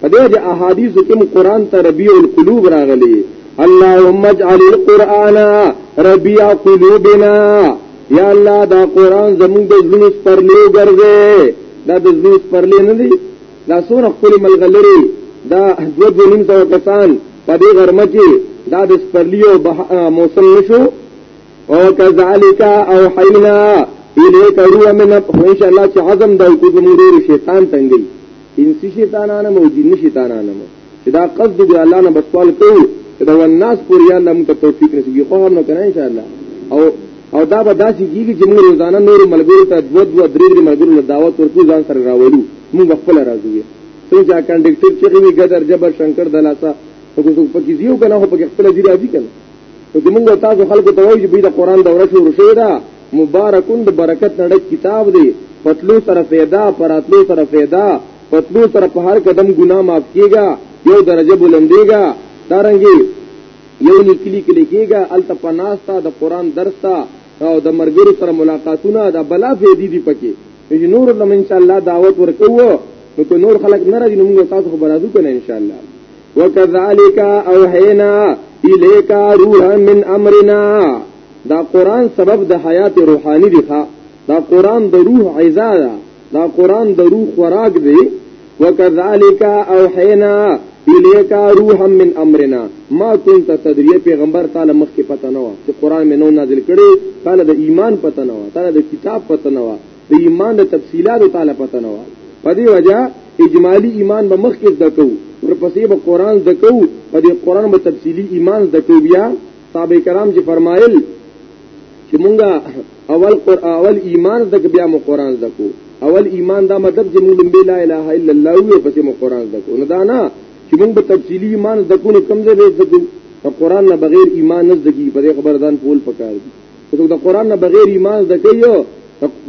په دې د احادیثو کې قرآن ته ربيع القلوب راغلي اللهم اجعل القرآن ربيع قلوبنا یا الله دا قرآن زموږ د زړونو پرلو ګرځي دا د زړونو پرلې نه دي دا سونه خپل ملګری دا دوه دنیم ته کسان په دې غرمه کې دا د سپرلیو موسم نشو او کذالک او حینا الیک روح من ان شاء الله چې عظم دا کوم ډیر شیطان تنګي انسی شیطانانه مو جن شیطانانه مو چې دا قصد دی الله نه بسوال کوو چې دا والناس پورې یا الله موږ توفیق نصیب خو هم نه کنه ان شاء الله او او دا به داسې کیږي چې موږ روزانه نور ملګرو ته دوه دوه درې درې ملګرو له دعوت ورکو ځان سره راوړو موږ خپل راځو یې څنګه چې کنډکټر چې وی ګدر جبر شنکر دلاسا او کو په کې یو کنه په خپل دی راځي کنه نو موږ تاسو خلکو ته وایو چې به د قران دوره شروع شوه مبارکون د برکت نه ډک کتاب دی پتلو سره فیدا پراتلو سره فیدا پتلو سره په هر قدم ګناه معاف کیږي یو درجه بلندېږي دارنګي یو لیکلي کلی کېږي الته پناستا د قران درس تا او د مرګرو سره ملاقاتونه د بلا فیدی دی پکې چې نور لم ان شاء الله دعوت ورکو نو که نور خلک نه راځي نو موږ تاسو خبر راځو کنه ان شاء الله وکذالک اوحینا الیک روحا من امرنا دا قران سبب د حیات روحانی دی ښا دا قران د روح عزا ده دا قران د روح خوراک دی وکذالک اوحینا الیک روحا من امرنا ما كنت تدری پیغمبر تعالی مخ کې پته نه و چې قران مې نو نازل کړي تعالی د ایمان پته نه و تعالی د کتاب پته نه و د ایمان د تفصيلات تعالی پته نه و په دې وجہ اجمالی ایمان به مخ کې ځکو ورپسې به قران ځکو په دې قران به تفصيلي ایمان ځکو بیا صحابه کرام چې فرمایل چې مونږه اول قر اول ایمان دک بیا مو قران دکو اول ایمان دا مطلب چې مونږ لمبه لا اله الا الله او پسې مو قران دکو نه دا نه چې مونږ به تفصیلی ایمان دکو نو کم ځای دکو قرآن نه بغیر ایمان نه دکی په خبردان پول پکار دي څوک د قران نه بغیر ایمان د کوي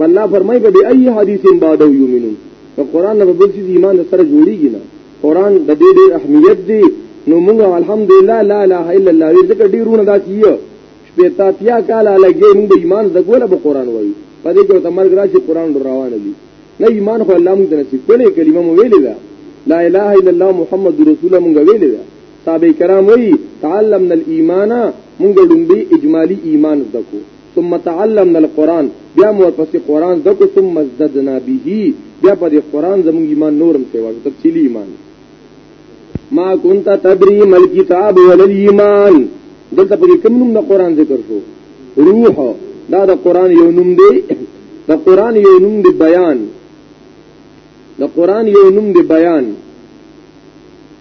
الله فرمایي په ای حدیث بعد یومنون د قران نه بغیر ایمان سره جوړیږي نه قران د دې ډېر اهمیت دی نو موږ الحمدلله لا اله الا الله دې څخه ډیرونه داسې یو شپې تاتیا کال لګې موږ ایمان د ګوره په قران وایي په دې کې تمر راشي قران روان دي نه ایمان خو الله موږ ته نصیب کړي کلمه مو ویلې ده لا اله الا الله محمد رسول موږ ویلې ده صحابه کرام وی تعلمنا الايمان مونږ لومبي اجمالی ایمان زده کو ثم تعلمنا القران بیا مو پسې قران زده کو ثم ازددنا به بیا په دې قران زموږ ایمان نورم څه وړ تفصیلی ایمان ما كنت تدري ما الكتاب ولا الايمان دلته په کوم نوم د قران ذکر شو روح دا د قران یو نوم دی د قران یو نوم دی بیان د قران یو نوم دی بیان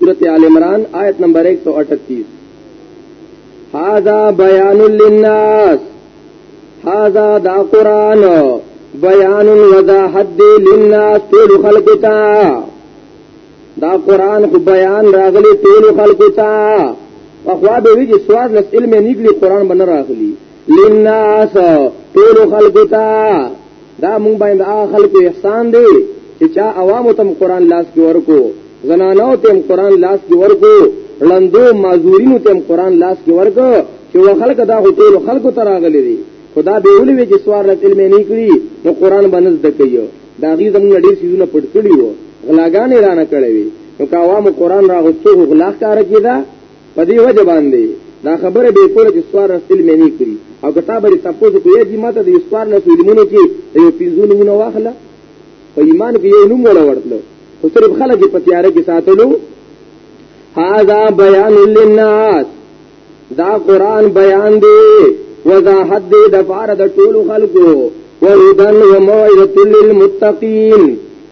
سورت آل عمران آیت نمبر 138 هذا بیان للناس هذا دا قران بیان وضاحت دی للناس ټول خلق ته دا قران خو بیان راغلی ټول خلق ته اخوا به وی چې سواد لس علم نه دی قران باندې راغلی للناس ټول خلق تا دا مونږ باندې هغه خلق احسان دی چې چا عوام تم قران لاس کې ورکو زنانو تم قران لاس کې ورکو لندو معذورینو تم قران لاس کې ورکو چې و خلق دا ټول خلق ته راغلي دي خدا به ولې وی چې سوار رات علم نه کړی نو قران باندې زده کوي دا غي زموږ ډیر سيزونه پټ کړی وو غلاګانې رانه کړې وي نو کا عوام قران راغوتو غلاخ کار کیدا په دې وجه باندې دا خبره به کوله چې سوار رسل مې نه کړی او کتاب لري تاسو ته یې دې ماته د سوار نه سولمونو کې یو پینځونه مونږ واخله په ایمان کې یو نوم ولا ورتلو خو صرف خلک په تیار کې ساتلو هاذا بیان للناس دا قران بیان دی وضاحت دی د فار د ټولو خلکو وهدن وموعظه للمتقین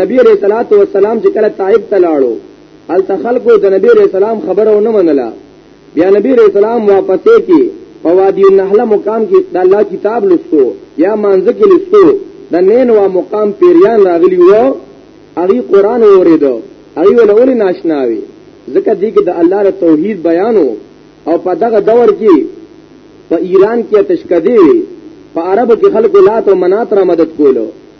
نبی علیہ الصلوۃ والسلام چې کله طائف ته لاړو هلته خلکو د نبی علیہ السلام خبره ونه منله بیا نبی علیہ السلام واپسې کې په وادي النحله مقام کې د الله کتاب لستو یا مانځ کې لستو د نین وا مقام پیریان راغلی وو هغه قران اوریدو هغه ولول ناشناوي ځکه دې کې د الله ر توحید بیانو او په دغه دور کې په ایران کې تشکدی په عربو کې خلکو لات او منات را مدد کولو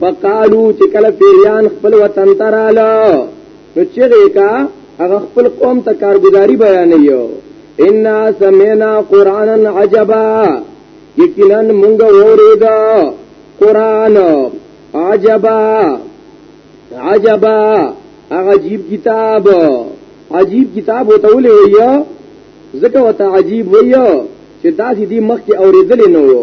فقالو چې کله پیریان خپل وطن ته رااله نو چې کا هغه خپل قوم ته کارګزاري بیان یو ان سمعنا قرانا عجبا یقینا مونږ وریدا قران عجبا عجبا هغه عجیب کتاب عجیب کتاب وته ولې ویو زکه وته عجیب ویو چې تاسو دې مخ کې اوریدل نه وو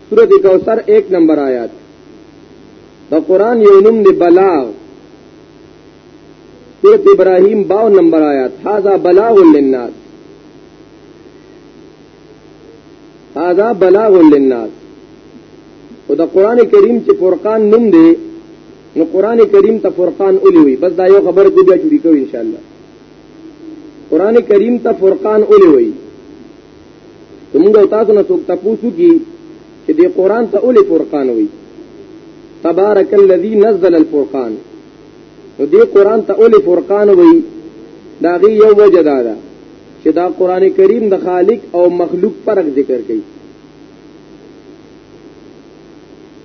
سورت کوثر ایک نمبر آیات دا قرآن یو نم دی بلاغ سورت ابراہیم باو نمبر آیات حاضا بلاغ للناس حاضا بلاغ للناس او دا قرآن کریم چې فرقان نم دی نو قرآن کریم ته فرقان اولیوی بس دا یو خبر کو بیا چوری کوي انشاءاللہ قرآن کریم ته فرقان اولیوی موږ تاسو نه څوک تاسو کی چې د قران ته اول فرقان وي تبارک الذی نزل الفرقان نو دې قران ته اول فرقان وي دا غي یو وجه دا ده چې دا قران کریم د خالق او مخلوق فرق ذکر کوي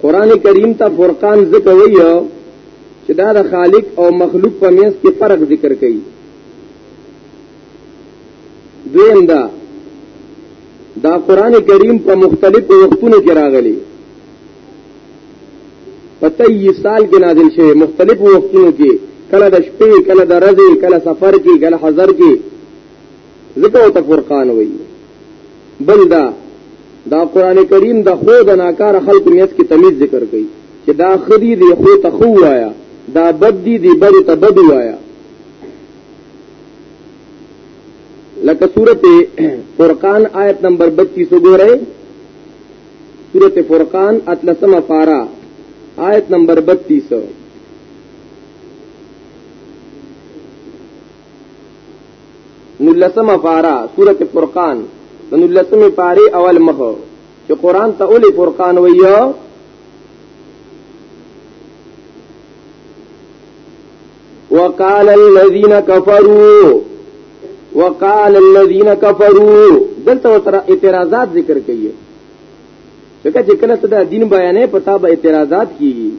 قران کریم ته فرقان ذکر وي چې دا د خالق او مخلوق په منځ کې فرق ذکر کوي دویم دا دا قران کریم په مختلفو وختونو کې راغلی پته یې سال کې نازل شوی مختلفو وختونو کې کله د شپې کله د ورځې کله سفر کې کله حضر کې ذکر او فرقان وایي بل دا دا قران کریم د خو د ناکار خلق میت کې تمیز ذکر کړي چې دا خدي دی خو ته خو وایا دا بد دی دی بد ته بد وایا لکه سورت فرقان آیت نمبر 32 وګورئ سورت فرقان اتلسمه پارا آیت نمبر 32 نلسمه پارا سورت فرقان نلسمه پاره اول مخ چې قران ته اول فرقان ویو وقال الذين كفروا وقال الذين كفروا دلته تر اعتراضات ذکر کړي ځکه چې کله ته دین بیانې پتا به اعتراضات کیږي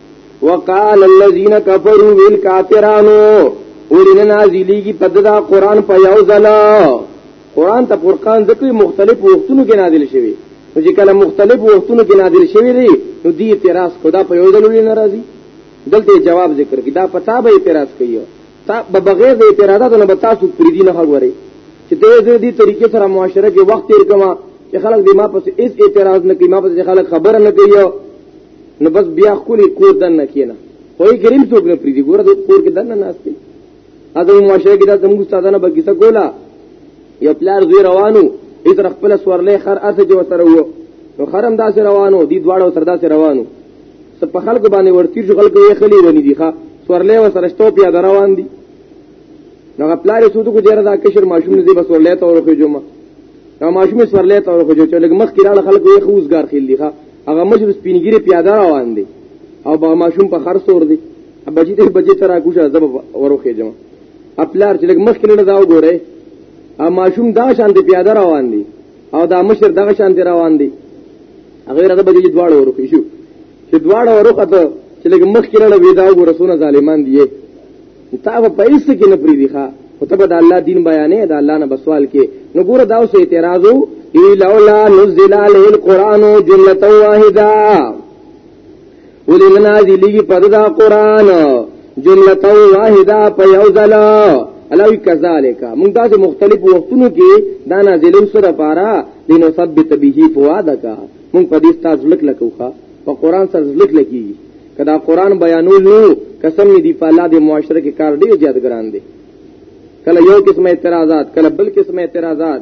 وقال الذين كفروا والكافرانو ورنه نازلېږي په دغه قران په یو ځل قران ته فرقان ځکه مختلف وختونو کې نازل شوی چې کله مختلف وختونو کې نازل شوی دی نو دې اعتراض خدا په یو ځل ولې ناراضي دلته جواب ذکر کی دا پتا به اعتراض کوي تا به بغیر د اعتراضاتو نه تاسو پری دي نه غوري چې ته دې دې طریقې سره معاشره کې وخت تیر کما چې خلک دې ما پس هیڅ اعتراض نه کوي ما پس خلک خبره نه کوي نو بس بیا خولي کور دن نه کینا خو یې کریم څوک نه پری دي ګوره د کور کې دن نه ناشته اته معاشره کې دا زموږ استادانه به کیسه کولا یو پلار زوی روانو ایتر خپل سورلې خر اسه جو سره وو نو خرم داسې روانو دی دواړو سره داسې روانو سب په خلکو باندې ورتی شغل کوي خلی ونی دی ښا سورلې و سره شتو بیا روان دي نو پلار سود کو جره دا کشر ماشوم نه دی بس ورلې ته ورخه جمعه نو ماشوم سورلې ته ورخه جو چې لګ مخ کړه خلکو یې خوځګار خېل دی ښا هغه مجلس پینګری پیاده روان دي او با ماشوم په خر سور دي بجې دې بجې ترا کوشه زب وروخه جمع خپلار چې لګ مخ کې نه دا وګوره ا ماشوم دا شان دی پیاده روان دي او دا مشر دا شان دی روان دي غیر دا بجې دواړه ورخه شو چې دواړه ورخه ته چې لګ مخ کې نه ودا وګوره سونه ظالمان دي تا په پیسې کې نه پری دي ښا او ته د الله دین بیانې د الله نه بسوال کې نو ګور دا اوس اعتراضو ای لولا نزل علیه القرآن جمله واحده ولمنا دی لګي پر دا قران جمله تو واحده په یو ځل علاوه کذالک موږ داسې مختلف وختونو کې دا نازلو سره پارا دینو ثبت به فوادک موږ په دې تاسو لک لکوخه په قران سره لک لکی کدا قران بیانول نو قسم دی په الله د معاشره کې کار ډیر زیات ګران دی کله یو قسم اعتراضات کله بل قسم اعتراضات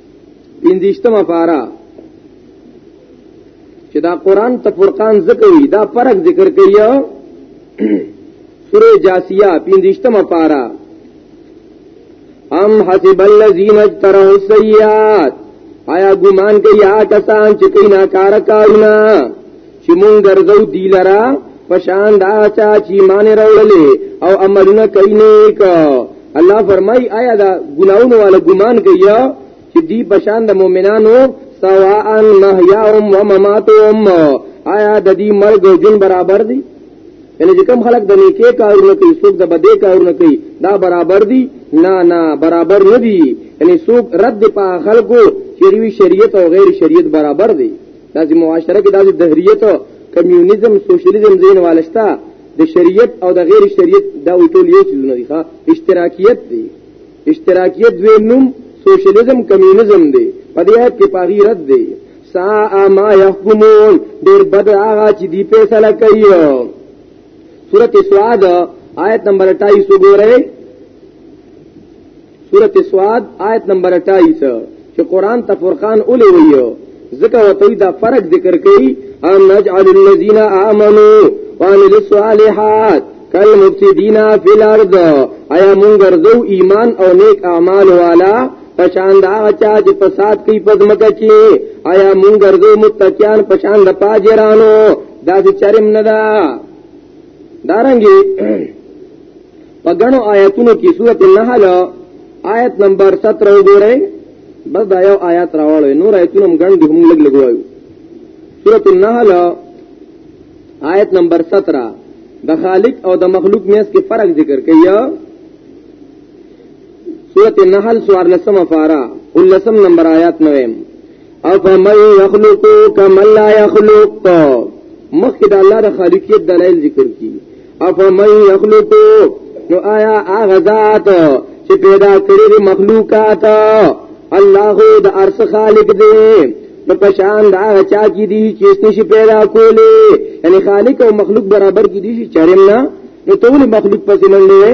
پنځشتمه پارا چې دا قران ته فرقان ذکر وي دا فرق ذکر کوي سوره جاسیه پنځشتمه پارا ام حسب الذين اجتروا السيئات آیا ګمان کوي آ کسان چې کینا کار کارونه چې مونږ ګرځو دی لرا پشان دا چا چې مان راولې او عملونه کوي نیک الله فرمای آیا دا ګناونو والا ګمان کوي چې دی پشان د مؤمنانو سواء محیاهم و مماتهم آیا د دې مرګ او جون برابر دي یعنی چې کم خلک د نیکه کارونه کوي څوک د بده کارونه کوي دا برابر دي نه نه برابر نه دي یعنی څوک رد په خلکو چې شریعت او غیر شریعت برابر دي داسې معاشره کې داسې دهریت کمیونیزم سوشلیزم زین والشتا د شریعت او د غیر شریعت دا وی ټول یو څه نه دي ښا اشتراکیت دی اشتراکیت دوی نوم سوشلیزم کمیونیزم دی په دې حد کې پاغي رد دی سا ما يحكمون ډېر بد هغه چې دی فیصله کوي سورته سواد آیت نمبر 28 وګورئ سورت سواد آیت نمبر 28 چې قران ته فرقان اولې ویو ځکه وته دا فرق ذکر کړي ان نجعل الذين امنوا وعملوا الصالحات كالمفسدين في الارض ایا مونږ ورځو ایمان او نیک اعمال والا پشان دا چا چې فساد کوي پدمکه کې ایا مونږ ورځو متقیان پشان د پاجرانو دا چې چرم نه دا دارنګي په غنو آیاتونو کې سورۃ النحل آیت نمبر 17 وګورئ بس دا یو آیات راوړل نور آیاتونه هم غن دي هم لګ لګوایو سورۃ النحل آیت نمبر 17 د خالق او د مخلوق میس کې فرق ذکر کیا سورۃ النحل سوار لسمه فارا ولسم نمبر آیات 9 افمن یخلق کمن لا یخلق مخکې د الله د خالقیت دلایل ذکر کی افمن یخلق نو آیا هغه ذات چې پیدا کړی دی مخلوقات الله د ارس خالق دی نو پشان دا چا کی دی چې ستشي پیدا کولې یعنی خالق او مخلوق برابر کی دی چې چرم نه نو ټول مخلوق پسې منډي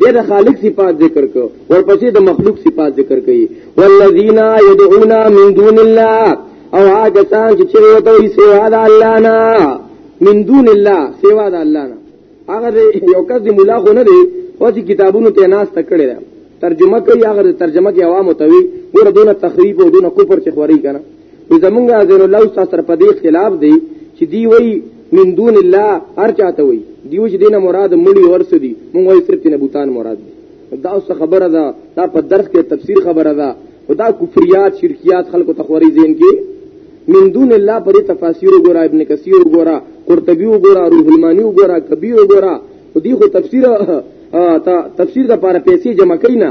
دې د خالق صفات ذکر کو ورپسې د مخلوق صفات ذکر کړي والذین یدعون من دون الله او هغه څان چې چیرې وته وي سوا د الله نه من دون الله سوا د الله نه هغه یو کس دی مولا خو نه دی او چې کتابونو ته ناس تکړه ده ترجمه کوي هغه ترجمه کې عوام ته وي ګوره دونه تخریب او دونه کفر چې خوري کنه زمونږ ازر الله استاد سره په دې خلاف دی چې دی وایي من دون الله هر چاته وي دیو چې دینه مراد مړي ورسې دي مونږ یې صرف نه بوتان مراد دي دا اوس خبره ده دا په درس کې تفسیر خبره ده خدا کفریات شرکیات خلکو تخوري زین کې من دون الله پر تفاسیر وګوره ابن کثیر وګوره قرطبی وګوره روح المانی وګوره کبیر وګوره خو دی خو تفسیر تفسیر د پاره پیسې جمع کینا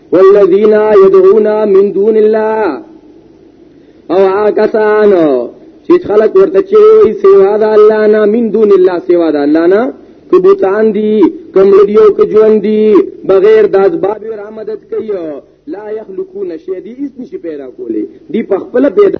والذین یدعون من دون الله او آکسانو چې خلق ورته چې سیوا د الله نه من دون الله سیوا د الله نه کبوتان دي کمړیو کې ژوند دي بغیر د اسباب را مدد کوي لا یخلقون شی دي هیڅ نشي پیدا کولی دی په خپل پیدا